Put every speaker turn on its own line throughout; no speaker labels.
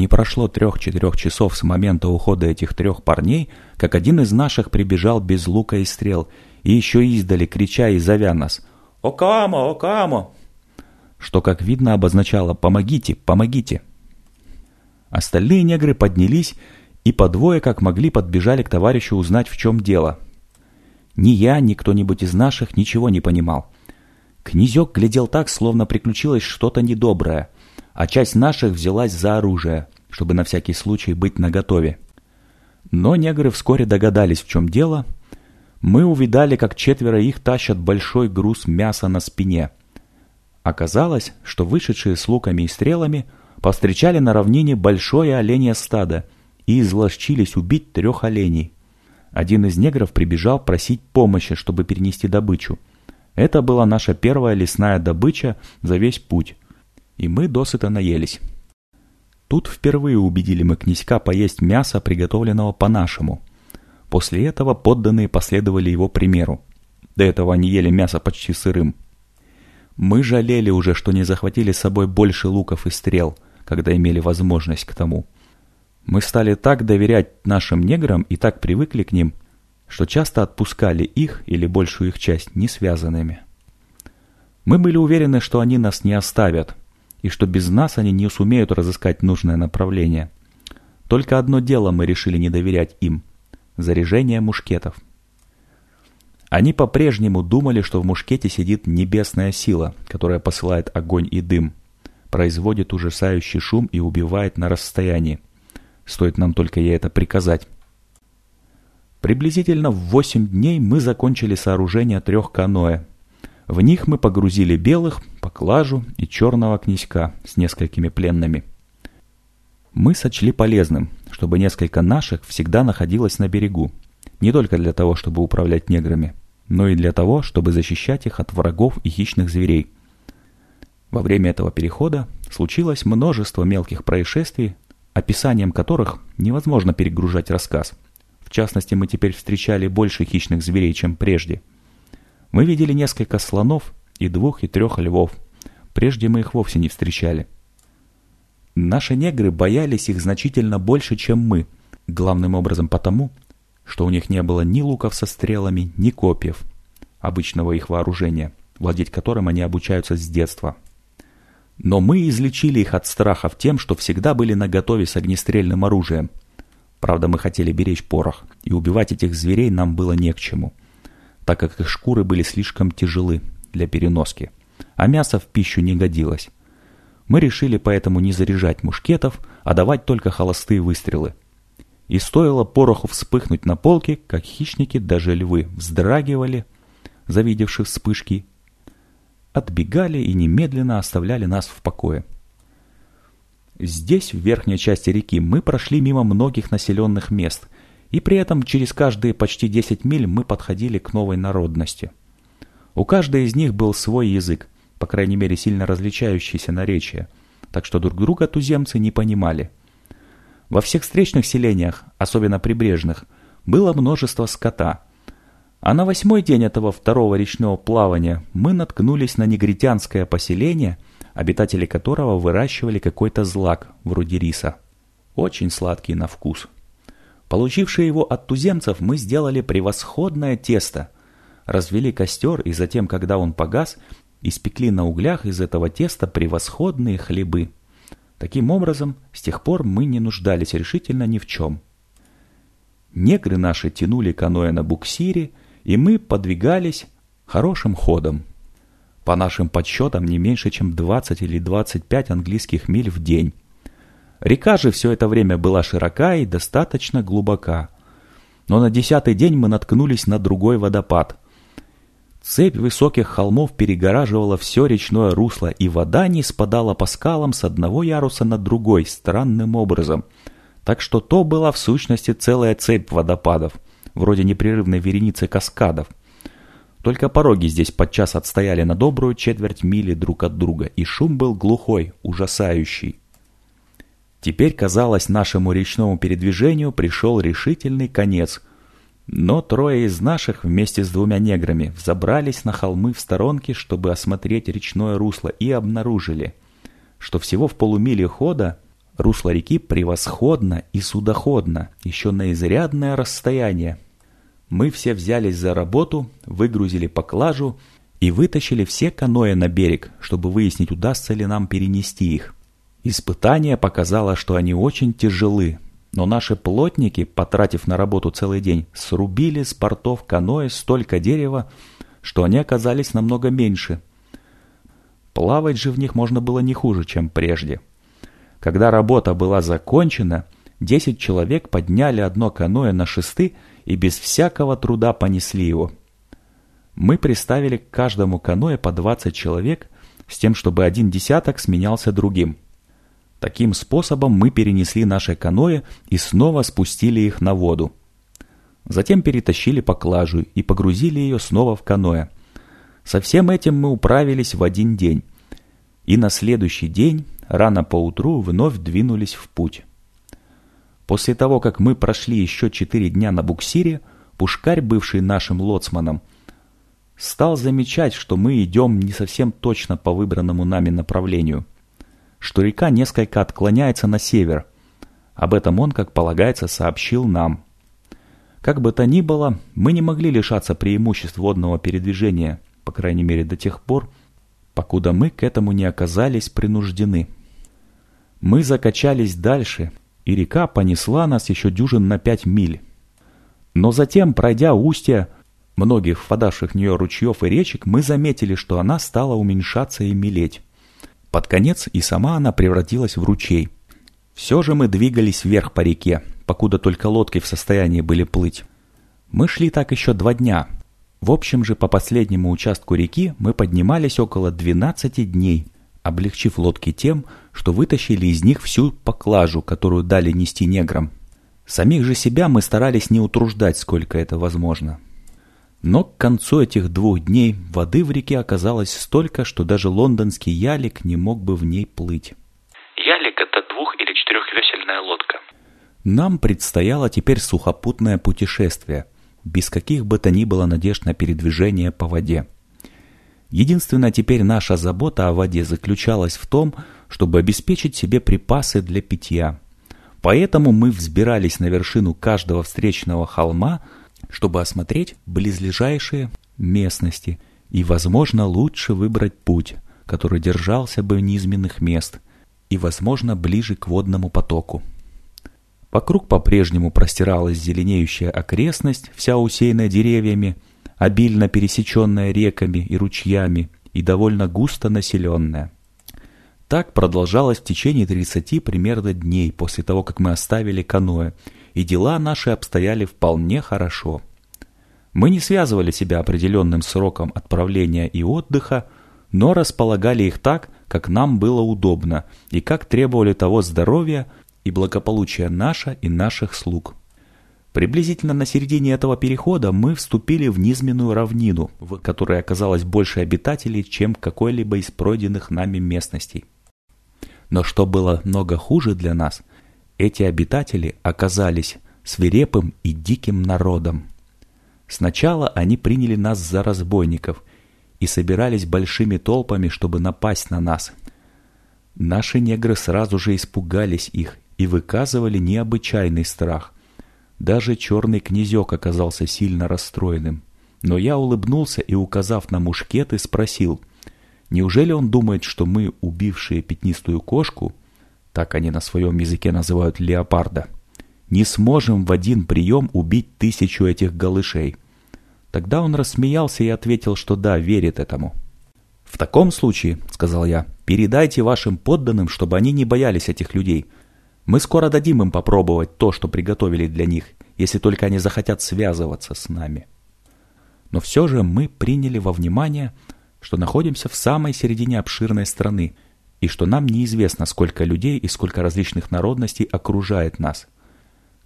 Не прошло трех-четырех часов с момента ухода этих трех парней, как один из наших прибежал без лука и стрел, и еще издали, крича и зовя нас «Окамо! Окамо!» что, как видно, обозначало «помогите, помогите». Остальные негры поднялись и по двое, как могли, подбежали к товарищу узнать, в чем дело. Ни я, ни кто-нибудь из наших ничего не понимал. Князек глядел так, словно приключилось что-то недоброе, а часть наших взялась за оружие, чтобы на всякий случай быть наготове. Но негры вскоре догадались, в чем дело. Мы увидали, как четверо их тащат большой груз мяса на спине. Оказалось, что вышедшие с луками и стрелами повстречали на равнине большое оленье стадо и изловчились убить трех оленей. Один из негров прибежал просить помощи, чтобы перенести добычу. Это была наша первая лесная добыча за весь путь, и мы досыта наелись. Тут впервые убедили мы князька поесть мясо, приготовленного по-нашему. После этого подданные последовали его примеру. До этого они ели мясо почти сырым. Мы жалели уже, что не захватили с собой больше луков и стрел, когда имели возможность к тому. Мы стали так доверять нашим неграм и так привыкли к ним, что часто отпускали их или большую их часть несвязанными. Мы были уверены, что они нас не оставят, и что без нас они не сумеют разыскать нужное направление. Только одно дело мы решили не доверять им – заряжение мушкетов. Они по-прежнему думали, что в мушкете сидит небесная сила, которая посылает огонь и дым, производит ужасающий шум и убивает на расстоянии. Стоит нам только ей это приказать. Приблизительно в восемь дней мы закончили сооружение трех каноэ, в них мы погрузили белых, поклажу и черного князька с несколькими пленными. Мы сочли полезным, чтобы несколько наших всегда находилось на берегу, не только для того, чтобы управлять неграми, но и для того, чтобы защищать их от врагов и хищных зверей. Во время этого перехода случилось множество мелких происшествий, описанием которых невозможно перегружать рассказ. В частности, мы теперь встречали больше хищных зверей, чем прежде – мы видели несколько слонов и двух и трех львов. Прежде мы их вовсе не встречали. Наши негры боялись их значительно больше, чем мы, главным образом потому, что у них не было ни луков со стрелами, ни копьев, обычного их вооружения, владеть которым они обучаются с детства. Но мы излечили их от страхов тем, что всегда были наготове с огнестрельным оружием. Правда, мы хотели беречь порох, и убивать этих зверей нам было не к чему так как их шкуры были слишком тяжелы для переноски, а мясо в пищу не годилось. Мы решили поэтому не заряжать мушкетов, а давать только холостые выстрелы. И стоило пороху вспыхнуть на полке, как хищники, даже львы, вздрагивали, завидевши вспышки, отбегали и немедленно оставляли нас в покое. Здесь, в верхней части реки, мы прошли мимо многих населенных мест – и при этом через каждые почти 10 миль мы подходили к новой народности. У каждой из них был свой язык, по крайней мере сильно различающиеся наречия, так что друг друга туземцы не понимали. Во всех встречных селениях, особенно прибрежных, было множество скота. А на восьмой день этого второго речного плавания мы наткнулись на негритянское поселение, обитатели которого выращивали какой-то злак, вроде риса. Очень сладкий на вкус. Получившие его от туземцев, мы сделали превосходное тесто. Развели костер, и затем, когда он погас, испекли на углях из этого теста превосходные хлебы. Таким образом, с тех пор мы не нуждались решительно ни в чем. Негры наши тянули каноэ на буксире, и мы подвигались хорошим ходом. По нашим подсчетам, не меньше, чем 20 или 25 английских миль в день. Река же все это время была широка и достаточно глубока. Но на десятый день мы наткнулись на другой водопад. Цепь высоких холмов перегораживала все речное русло, и вода не спадала по скалам с одного яруса на другой странным образом. Так что то была в сущности целая цепь водопадов, вроде непрерывной вереницы каскадов. Только пороги здесь подчас отстояли на добрую четверть мили друг от друга, и шум был глухой, ужасающий. Теперь, казалось, нашему речному передвижению пришел решительный конец. Но трое из наших вместе с двумя неграми взобрались на холмы в сторонке, чтобы осмотреть речное русло, и обнаружили, что всего в полумиле хода Русло реки превосходно и судоходно, еще на изрядное расстояние. Мы все взялись за работу, выгрузили поклажу и вытащили все каноэ на берег, чтобы выяснить, удастся ли нам перенести их. Испытание показало, что они очень тяжелы, но наши плотники, потратив на работу целый день, срубили с портов каноэ столько дерева, что они оказались намного меньше. Плавать же в них можно было не хуже, чем прежде. Когда работа была закончена, десять человек подняли одно каноэ на шесты и без всякого труда понесли его. Мы приставили к каждому каноэ по 20 человек с тем, чтобы один десяток сменялся другим. Таким способом мы перенесли наше каноэ и снова спустили их на воду. Затем перетащили поклажу и погрузили ее снова в каноэ. Со всем этим мы управились в один день. И на следующий день, рано поутру, вновь двинулись в путь. После того, как мы прошли еще четыре дня на буксире, Пушкарь, бывший нашим лоцманом, стал замечать, что мы идем не совсем точно по выбранному нами направлению, что река несколько отклоняется на север. Об этом он, как полагается, сообщил нам. Как бы то ни было, мы не могли лишаться преимуществ водного передвижения, по крайней мере до тех пор, покуда мы к этому не оказались принуждены. Мы закачались дальше, и река понесла нас еще дюжин на пять миль. Но затем, пройдя устья многих впадавших в нее ручьев и речек, мы заметили, что она стала уменьшаться и мелеть. Под конец и сама она превратилась в ручей. Все же мы двигались вверх по реке, покуда только лодки в состоянии были плыть. Мы шли так еще два дня. В общем же, по последнему участку реки мы поднимались около 12 дней, облегчив лодки тем, что вытащили из них всю поклажу, которую дали нести неграм. Самих же себя мы старались не утруждать, сколько это возможно. Но к концу этих двух дней воды в реке оказалось столько, что даже лондонский ялик не мог бы в ней плыть.
Ялик – это двух- или четырехвесельная лодка.
Нам предстояло теперь сухопутное путешествие, без каких бы то ни было надежд на передвижение по воде. Единственная теперь наша забота о воде заключалась в том, чтобы обеспечить себе припасы для питья. Поэтому мы взбирались на вершину каждого встречного холма, чтобы осмотреть близлежащие местности и, возможно, лучше выбрать путь, который держался бы низменных мест и, возможно, ближе к водному потоку. Вокруг по-прежнему простиралась зеленеющая окрестность, вся усеянная деревьями, обильно пересеченная реками и ручьями и довольно густо населенная. Так продолжалось в течение 30 примерно дней после того, как мы оставили каноэ, и дела наши обстояли вполне хорошо. Мы не связывали себя определенным сроком отправления и отдыха, но располагали их так, как нам было удобно и как требовали того здоровья и благополучия наша и наших слуг. Приблизительно на середине этого перехода мы вступили в низменную равнину, в которой оказалось больше обитателей, чем какой-либо из пройденных нами местностей. Но что было много хуже для нас, эти обитатели оказались свирепым и диким народом. Сначала они приняли нас за разбойников и собирались большими толпами, чтобы напасть на нас. Наши негры сразу же испугались их и выказывали необычайный страх. Даже черный князек оказался сильно расстроенным. Но я улыбнулся и, указав на мушкеты, спросил, неужели он думает, что мы, убившие пятнистую кошку, так они на своем языке называют леопарда, не сможем в один прием убить тысячу этих голышей? Тогда он рассмеялся и ответил, что да, верит этому. «В таком случае, — сказал я, — передайте вашим подданным, чтобы они не боялись этих людей — мы скоро дадим им попробовать то, что приготовили для них, если только они захотят связываться с нами. Но все же мы приняли во внимание, что находимся в самой середине обширной страны, и что нам неизвестно, сколько людей и сколько различных народностей окружает нас.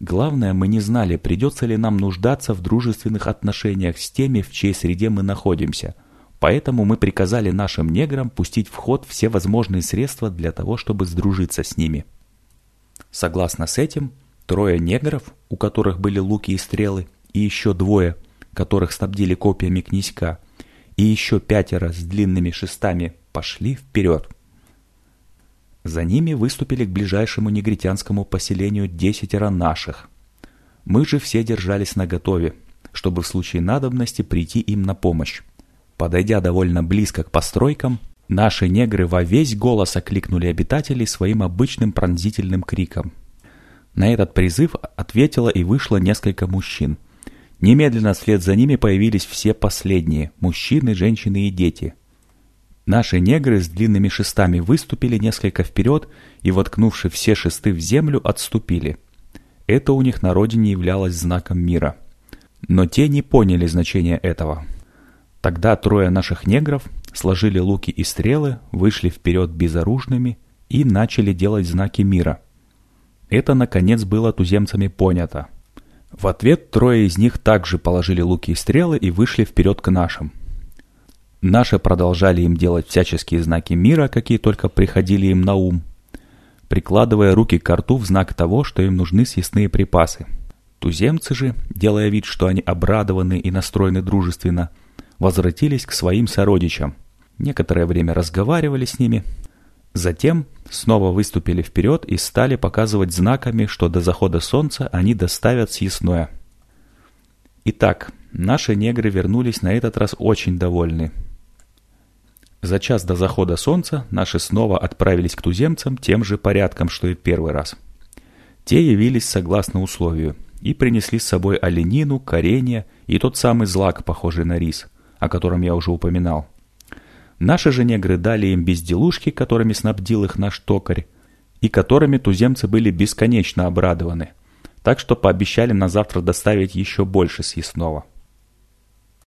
Главное, мы не знали, придется ли нам нуждаться в дружественных отношениях с теми, в чьей среде мы находимся. Поэтому мы приказали нашим неграм пустить в ход все возможные средства для того, чтобы сдружиться с ними. Согласно с этим, трое негров, у которых были луки и стрелы, и еще двое, которых снабдили копьями князька, и еще пятеро с длинными шестами пошли вперед. За ними выступили к ближайшему негритянскому поселению десятеро наших. Мы же все держались наготове, чтобы в случае надобности прийти им на помощь. Подойдя довольно близко к постройкам, наши негры во весь голос окликнули обитателей своим обычным пронзительным криком. На этот призыв ответило и вышло несколько мужчин. Немедленно вслед за ними появились все последние – мужчины, женщины и дети. Наши негры с длинными шестами выступили несколько вперед и, воткнувши все шесты в землю, отступили. Это у них на родине являлось знаком мира. Но те не поняли значения этого. Тогда трое наших негров сложили луки и стрелы, вышли вперед безоружными и начали делать знаки мира. Это, наконец, было туземцами понято. В ответ трое из них также положили луки и стрелы и вышли вперед к нашим. Наши продолжали им делать всяческие знаки мира, какие только приходили им на ум, прикладывая руки к рту в знак того, что им нужны съестные припасы. Туземцы же, делая вид, что они обрадованы и настроены дружественно, возвратились к своим сородичам. Некоторое время разговаривали с ними, затем снова выступили вперед и стали показывать знаками, что до захода солнца они доставят съестное. Итак, наши негры вернулись на этот раз очень довольны. За час до захода солнца наши снова отправились к туземцам тем же порядком, что и первый раз. Те явились согласно условию и принесли с собой оленину, коренья и тот самый злак, похожий на рис, о котором я уже упоминал. Наши же негры дали им безделушки, которыми снабдил их наш токарь, и которыми туземцы были бесконечно обрадованы, так что пообещали на завтра доставить еще больше съестного.